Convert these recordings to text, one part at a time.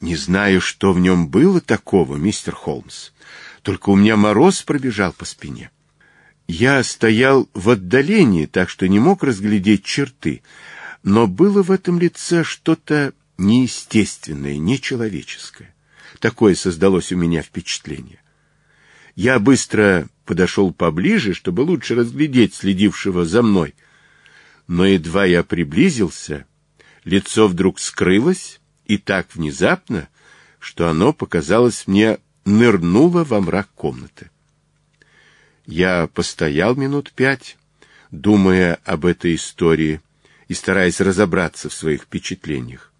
Не знаю, что в нем было такого, мистер Холмс. Только у меня мороз пробежал по спине. Я стоял в отдалении, так что не мог разглядеть черты, но было в этом лице что-то неестественное, нечеловеческое. Такое создалось у меня впечатление. Я быстро подошел поближе, чтобы лучше разглядеть следившего за мной. Но едва я приблизился, лицо вдруг скрылось, и так внезапно, что оно показалось мне нырнуло во мрак комнаты. Я постоял минут пять, думая об этой истории и стараясь разобраться в своих впечатлениях.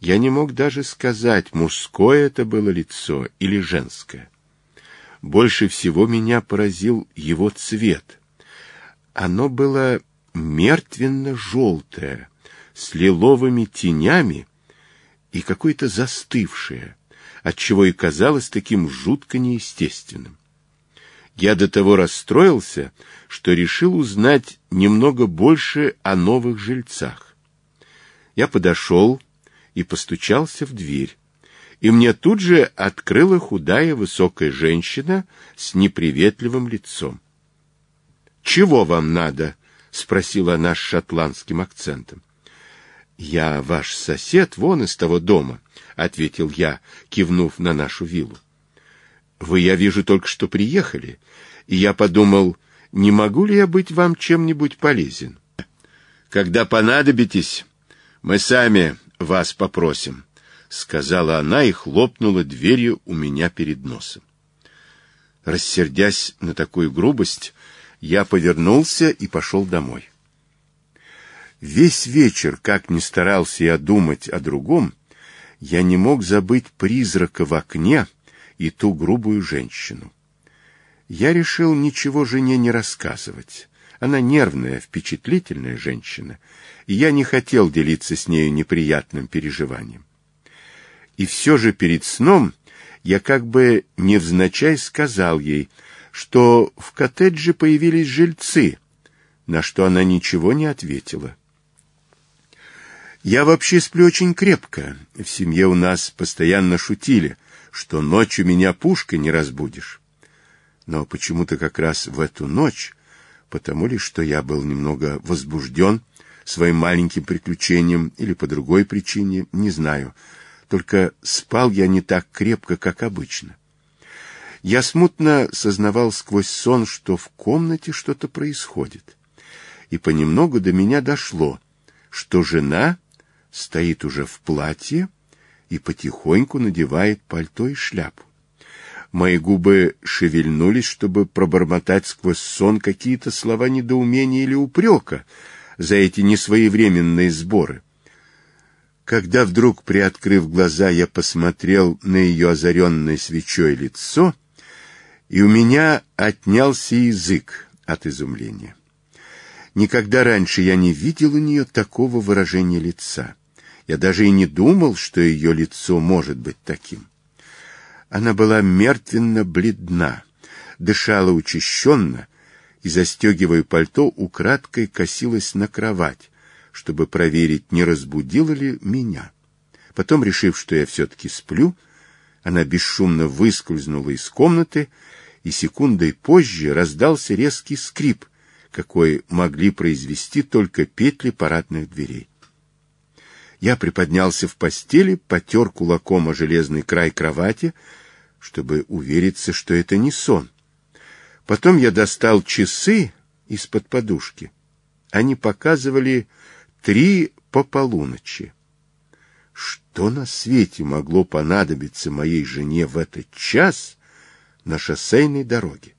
Я не мог даже сказать, мужское это было лицо или женское. Больше всего меня поразил его цвет. Оно было мертвенно-желтое, с лиловыми тенями, и какое-то застывшее, отчего и казалось таким жутко неестественным. Я до того расстроился, что решил узнать немного больше о новых жильцах. Я подошел и постучался в дверь, и мне тут же открыла худая высокая женщина с неприветливым лицом. «Чего вам надо?» — спросила она с шотландским акцентом. Я ваш сосед вон из того дома, ответил я, кивнув на нашу виллу. Вы, я вижу, только что приехали, и я подумал, не могу ли я быть вам чем-нибудь полезен. Когда понадобитесь, мы сами вас попросим, сказала она и хлопнула дверью у меня перед носом. Рассердясь на такую грубость, я повернулся и пошел домой. Весь вечер, как ни старался я думать о другом, я не мог забыть призрака в окне и ту грубую женщину. Я решил ничего жене не рассказывать. Она нервная, впечатлительная женщина, и я не хотел делиться с нею неприятным переживанием. И все же перед сном я как бы невзначай сказал ей, что в коттедже появились жильцы, на что она ничего не ответила. Я вообще сплю очень крепко. В семье у нас постоянно шутили, что ночью меня пушкой не разбудишь. Но почему-то как раз в эту ночь, потому ли, что я был немного возбужден своим маленьким приключением или по другой причине, не знаю, только спал я не так крепко, как обычно. Я смутно сознавал сквозь сон, что в комнате что-то происходит. И понемногу до меня дошло, что жена стоит уже в платье и потихоньку надевает пальто и шляпу. Мои губы шевельнулись, чтобы пробормотать сквозь сон какие-то слова недоумения или упрека за эти несвоевременные сборы. Когда вдруг, приоткрыв глаза, я посмотрел на ее озаренное свечой лицо, и у меня отнялся язык от изумления. Никогда раньше я не видел у нее такого выражения лица. Я даже и не думал, что ее лицо может быть таким. Она была мертвенно бледна, дышала учащенно и, застегивая пальто, украдкой косилась на кровать, чтобы проверить, не разбудила ли меня. Потом, решив, что я все-таки сплю, она бесшумно выскользнула из комнаты, и секундой позже раздался резкий скрип, какой могли произвести только петли парадных дверей. Я приподнялся в постели, потер кулаком о железный край кровати, чтобы увериться, что это не сон. Потом я достал часы из-под подушки. Они показывали три по полуночи. Что на свете могло понадобиться моей жене в этот час на шоссейной дороге?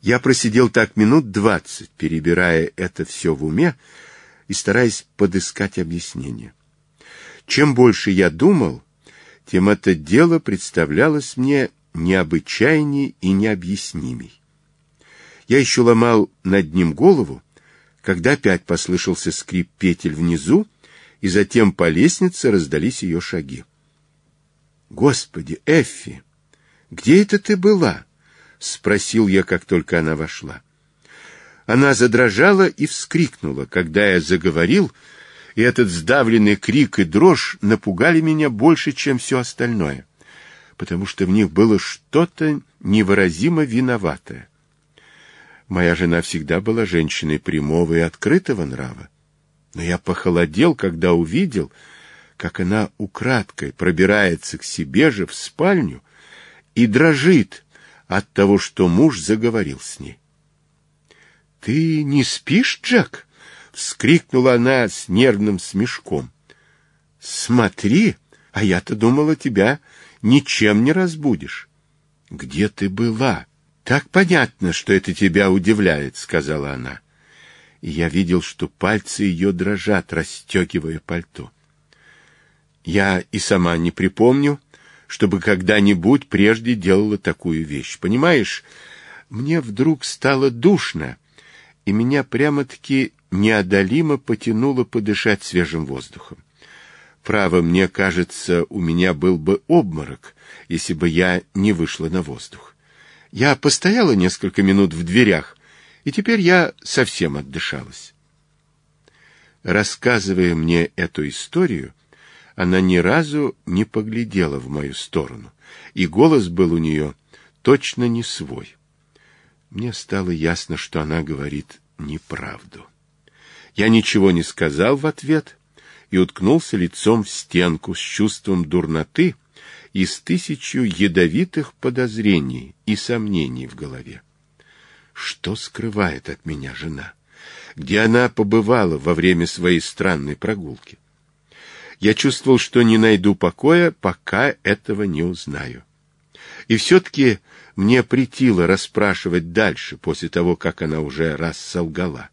Я просидел так минут двадцать, перебирая это все в уме, и стараясь подыскать объяснение. Чем больше я думал, тем это дело представлялось мне необычайней и необъяснимей. Я еще ломал над ним голову, когда опять послышался скрип петель внизу, и затем по лестнице раздались ее шаги. «Господи, Эффи, где это ты была?» — спросил я, как только она вошла. Она задрожала и вскрикнула, когда я заговорил, и этот сдавленный крик и дрожь напугали меня больше, чем все остальное, потому что в них было что-то невыразимо виноватое. Моя жена всегда была женщиной прямого и открытого нрава, но я похолодел, когда увидел, как она украдкой пробирается к себе же в спальню и дрожит от того, что муж заговорил с ней. — «Ты не спишь, Джек?» — вскрикнула она с нервным смешком. «Смотри, а я-то думала, тебя ничем не разбудишь». «Где ты была?» «Так понятно, что это тебя удивляет», — сказала она. И я видел, что пальцы ее дрожат, расстегивая пальто. Я и сама не припомню, чтобы когда-нибудь прежде делала такую вещь. Понимаешь, мне вдруг стало душно, — и меня прямо-таки неодолимо потянуло подышать свежим воздухом. Право, мне кажется, у меня был бы обморок, если бы я не вышла на воздух. Я постояла несколько минут в дверях, и теперь я совсем отдышалась. Рассказывая мне эту историю, она ни разу не поглядела в мою сторону, и голос был у нее точно не свой. Мне стало ясно, что она говорит неправду. Я ничего не сказал в ответ и уткнулся лицом в стенку с чувством дурноты и с тысячу ядовитых подозрений и сомнений в голове. Что скрывает от меня жена? Где она побывала во время своей странной прогулки? Я чувствовал, что не найду покоя, пока этого не узнаю. И все-таки мне притило расспрашивать дальше, после того, как она уже раз солгала.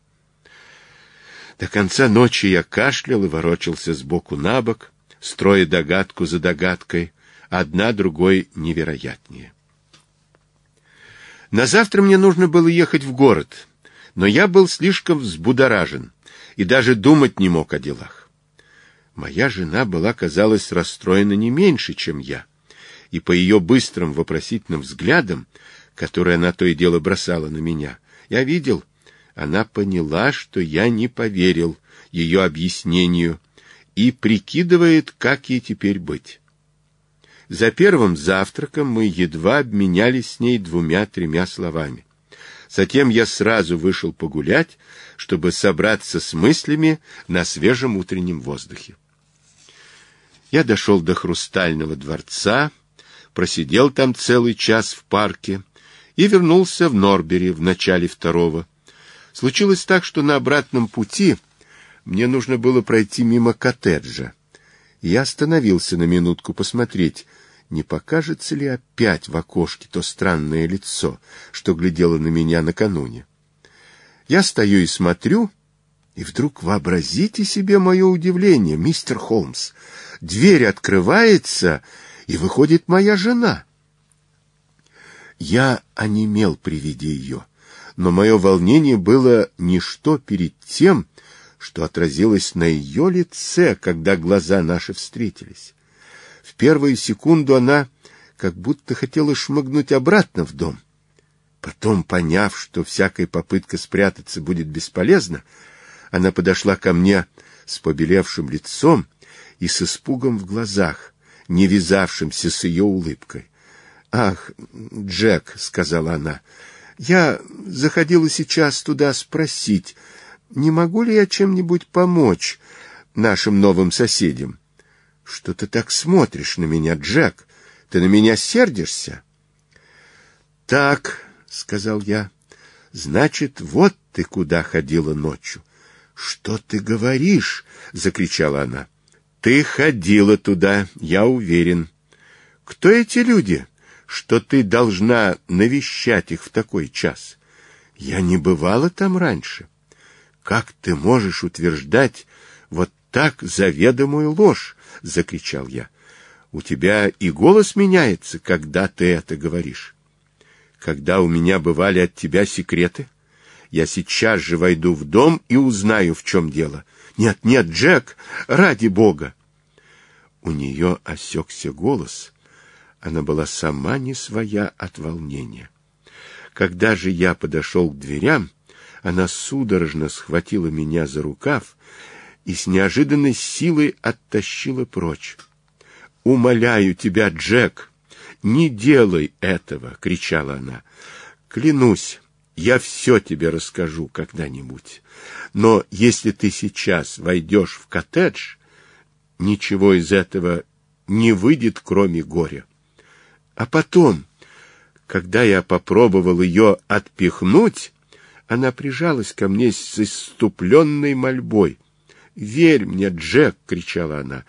До конца ночи я кашлял и ворочался сбоку на бок, строя догадку за догадкой, одна другой невероятнее. На завтра мне нужно было ехать в город, но я был слишком взбудоражен и даже думать не мог о делах. Моя жена была, казалось, расстроена не меньше, чем я — и по ее быстрым вопросительным взглядам, которые она то и дело бросала на меня, я видел, она поняла, что я не поверил ее объяснению и прикидывает, как ей теперь быть. За первым завтраком мы едва обменялись с ней двумя-тремя словами. Затем я сразу вышел погулять, чтобы собраться с мыслями на свежем утреннем воздухе. Я дошел до Хрустального дворца, просидел там целый час в парке и вернулся в Норбери в начале второго. Случилось так, что на обратном пути мне нужно было пройти мимо коттеджа. Я остановился на минутку посмотреть, не покажется ли опять в окошке то странное лицо, что глядело на меня накануне. Я стою и смотрю, и вдруг вообразите себе мое удивление, мистер Холмс. Дверь открывается, и выходит моя жена. Я онемел при виде ее, но мое волнение было ничто перед тем, что отразилось на ее лице, когда глаза наши встретились. В первую секунду она как будто хотела шмыгнуть обратно в дом. Потом, поняв, что всякая попытка спрятаться будет бесполезна, она подошла ко мне с побелевшим лицом и с испугом в глазах — не вязавшимся с ее улыбкой. «Ах, Джек», — сказала она, — «я заходила сейчас туда спросить, не могу ли я чем-нибудь помочь нашим новым соседям?» «Что ты так смотришь на меня, Джек? Ты на меня сердишься?» «Так», — сказал я, — «значит, вот ты куда ходила ночью». «Что ты говоришь?» — закричала она. Ты ходила туда, я уверен. Кто эти люди, что ты должна навещать их в такой час? Я не бывала там раньше. Как ты можешь утверждать вот так заведомую ложь? закричал я. У тебя и голос меняется, когда ты это говоришь. Когда у меня бывали от тебя секреты, я сейчас же войду в дом и узнаю, в чем дело, нет, нет, Джек, ради бога. У нее осекся голос. Она была сама не своя от волнения. Когда же я подошел к дверям, она судорожно схватила меня за рукав и с неожиданной силой оттащила прочь. «Умоляю тебя, Джек, не делай этого!» — кричала она. «Клянусь, я все тебе расскажу когда-нибудь. Но если ты сейчас войдешь в коттедж, ничего из этого не выйдет, кроме горя. А потом, когда я попробовал ее отпихнуть, она прижалась ко мне с иступленной мольбой. «Верь мне, Джек!» — кричала она.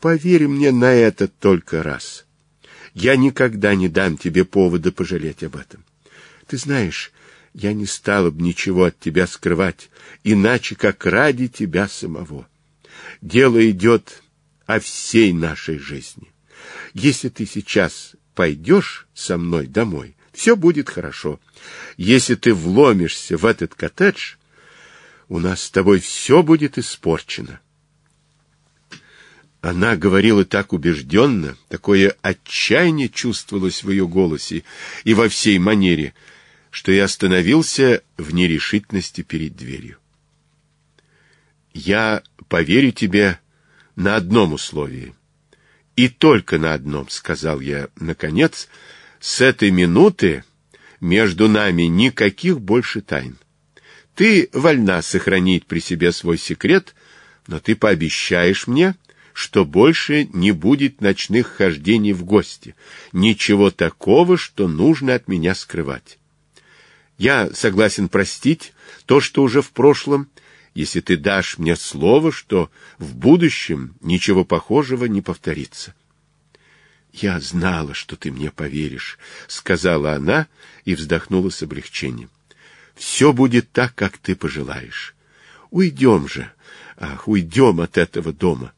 «Поверь мне на этот только раз. Я никогда не дам тебе повода пожалеть об этом. Ты знаешь, я не стала бы ничего от тебя скрывать, иначе как ради тебя самого. Дело идет о всей нашей жизни. Если ты сейчас пойдешь со мной домой, все будет хорошо. Если ты вломишься в этот коттедж, у нас с тобой все будет испорчено. Она говорила так убежденно, такое отчаяние чувствовалось в ее голосе и во всей манере — что я остановился в нерешительности перед дверью. «Я поверю тебе на одном условии. И только на одном», — сказал я, наконец, — «с этой минуты между нами никаких больше тайн. Ты вольна сохранить при себе свой секрет, но ты пообещаешь мне, что больше не будет ночных хождений в гости, ничего такого, что нужно от меня скрывать. Я согласен простить то, что уже в прошлом, если ты дашь мне слово, что в будущем ничего похожего не повторится. Я знала, что ты мне поверишь, сказала она и вздохнула с облегчением. Все будет так, как ты пожелаешь. Уйдем же. Ах, уйдем от этого дома.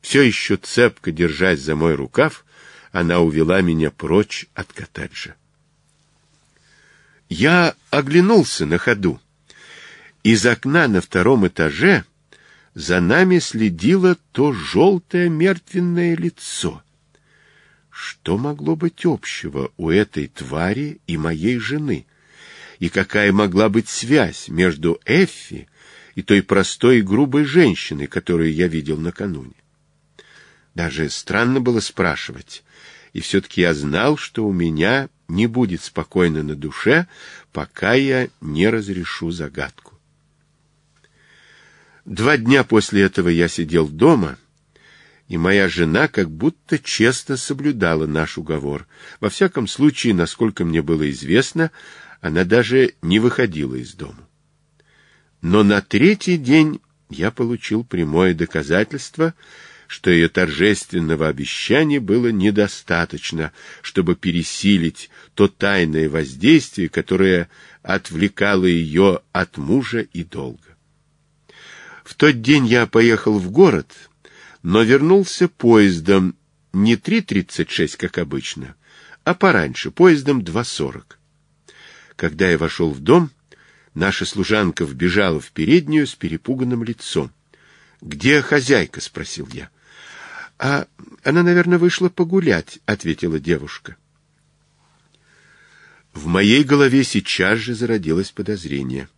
Все еще цепко держась за мой рукав, она увела меня прочь от коттеджа. Я оглянулся на ходу. Из окна на втором этаже за нами следило то желтое мертвенное лицо. Что могло быть общего у этой твари и моей жены? И какая могла быть связь между Эффи и той простой и грубой женщиной, которую я видел накануне? Даже странно было спрашивать, и все-таки я знал, что у меня не будет спокойно на душе, пока я не разрешу загадку. Два дня после этого я сидел дома, и моя жена как будто честно соблюдала наш уговор. Во всяком случае, насколько мне было известно, она даже не выходила из дома. Но на третий день я получил прямое доказательство — что ее торжественного обещания было недостаточно, чтобы пересилить то тайное воздействие, которое отвлекало ее от мужа и долга. В тот день я поехал в город, но вернулся поездом не 3.36, как обычно, а пораньше, поездом 2.40. Когда я вошел в дом, наша служанка вбежала в переднюю с перепуганным лицом. «Где хозяйка?» — спросил я. А она, наверное, вышла погулять, ответила девушка. В моей голове сейчас же зародилось подозрение.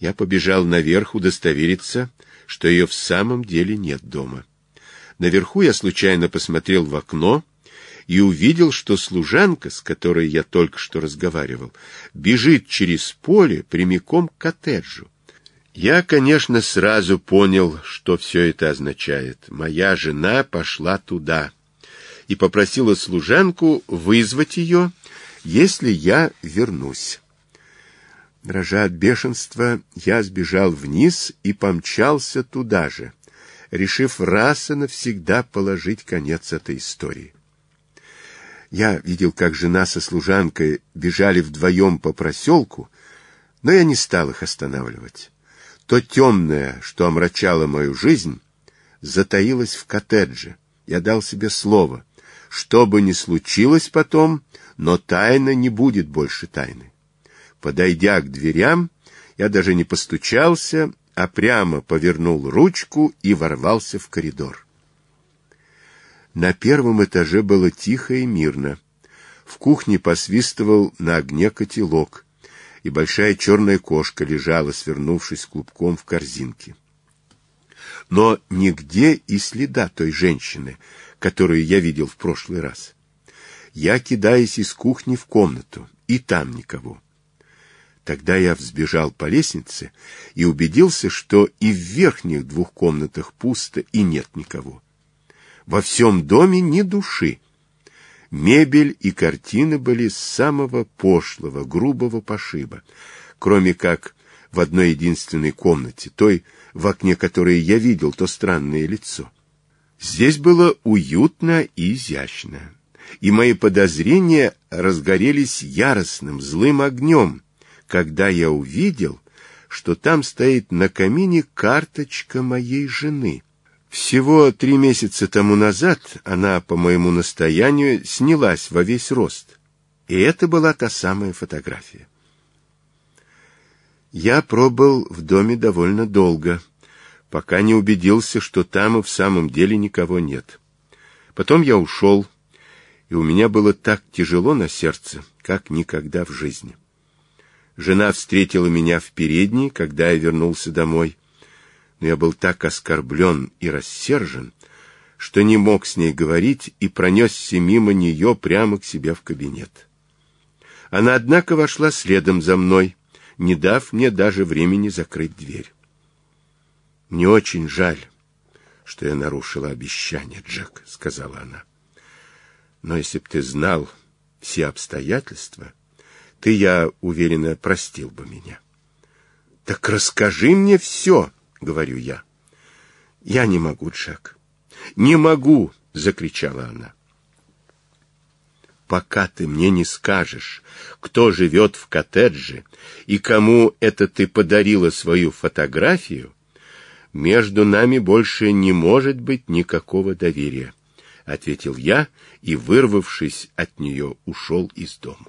Я побежал наверх удостовериться, что ее в самом деле нет дома. Наверху я случайно посмотрел в окно и увидел, что служанка, с которой я только что разговаривал, бежит через поле прямиком к коттеджу. Я, конечно, сразу понял, что все это означает. Моя жена пошла туда и попросила служанку вызвать ее, если я вернусь. Дрожа от бешенства, я сбежал вниз и помчался туда же, решив раз и навсегда положить конец этой истории. Я видел, как жена со служанкой бежали вдвоем по проселку, но я не стал их останавливать то темное, что омрачало мою жизнь, затаилось в коттедже. Я дал себе слово, что бы ни случилось потом, но тайна не будет больше тайны. Подойдя к дверям, я даже не постучался, а прямо повернул ручку и ворвался в коридор. На первом этаже было тихо и мирно. В кухне посвистывал на огне котелок и большая черная кошка лежала, свернувшись клубком в корзинке. Но нигде и следа той женщины, которую я видел в прошлый раз. Я кидаюсь из кухни в комнату, и там никого. Тогда я взбежал по лестнице и убедился, что и в верхних двух комнатах пусто и нет никого. Во всем доме ни души. Мебель и картины были самого пошлого, грубого пошиба, кроме как в одной единственной комнате, той, в окне которой я видел то странное лицо. Здесь было уютно и изящно, и мои подозрения разгорелись яростным, злым огнем, когда я увидел, что там стоит на камине карточка моей жены — всего три месяца тому назад она, по моему настоянию, снялась во весь рост. И это была та самая фотография. Я пробыл в доме довольно долго, пока не убедился, что там и в самом деле никого нет. Потом я ушел, и у меня было так тяжело на сердце, как никогда в жизни. Жена встретила меня в передней, когда я вернулся домой но я был так оскорблен и рассержен, что не мог с ней говорить и пронесся мимо нее прямо к себе в кабинет. Она, однако, вошла следом за мной, не дав мне даже времени закрыть дверь. «Мне очень жаль, что я нарушила обещание, Джек», — сказала она. «Но если б ты знал все обстоятельства, ты, я уверена, простил бы меня». «Так расскажи мне все!» говорю я. Я не могу, Джек. Не могу, закричала она. Пока ты мне не скажешь, кто живет в коттедже и кому это ты подарила свою фотографию, между нами больше не может быть никакого доверия, ответил я и, вырвавшись от нее, ушел из дома.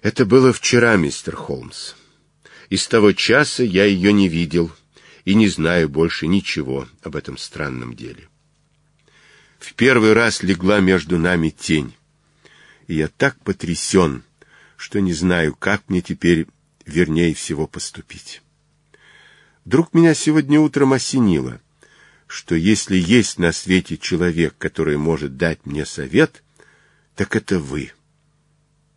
Это было вчера, мистер Холмс. И с того часа я ее не видел и не знаю больше ничего об этом странном деле. В первый раз легла между нами тень, и я так потрясен, что не знаю, как мне теперь вернее всего поступить. Вдруг меня сегодня утром осенило, что если есть на свете человек, который может дать мне совет, так это вы».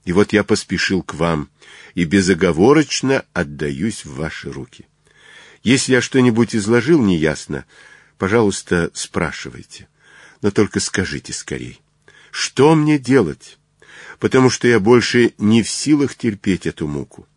И вот я поспешил к вам и безоговорочно отдаюсь в ваши руки. Если я что-нибудь изложил неясно, пожалуйста, спрашивайте. Но только скажите скорей, что мне делать? Потому что я больше не в силах терпеть эту муку.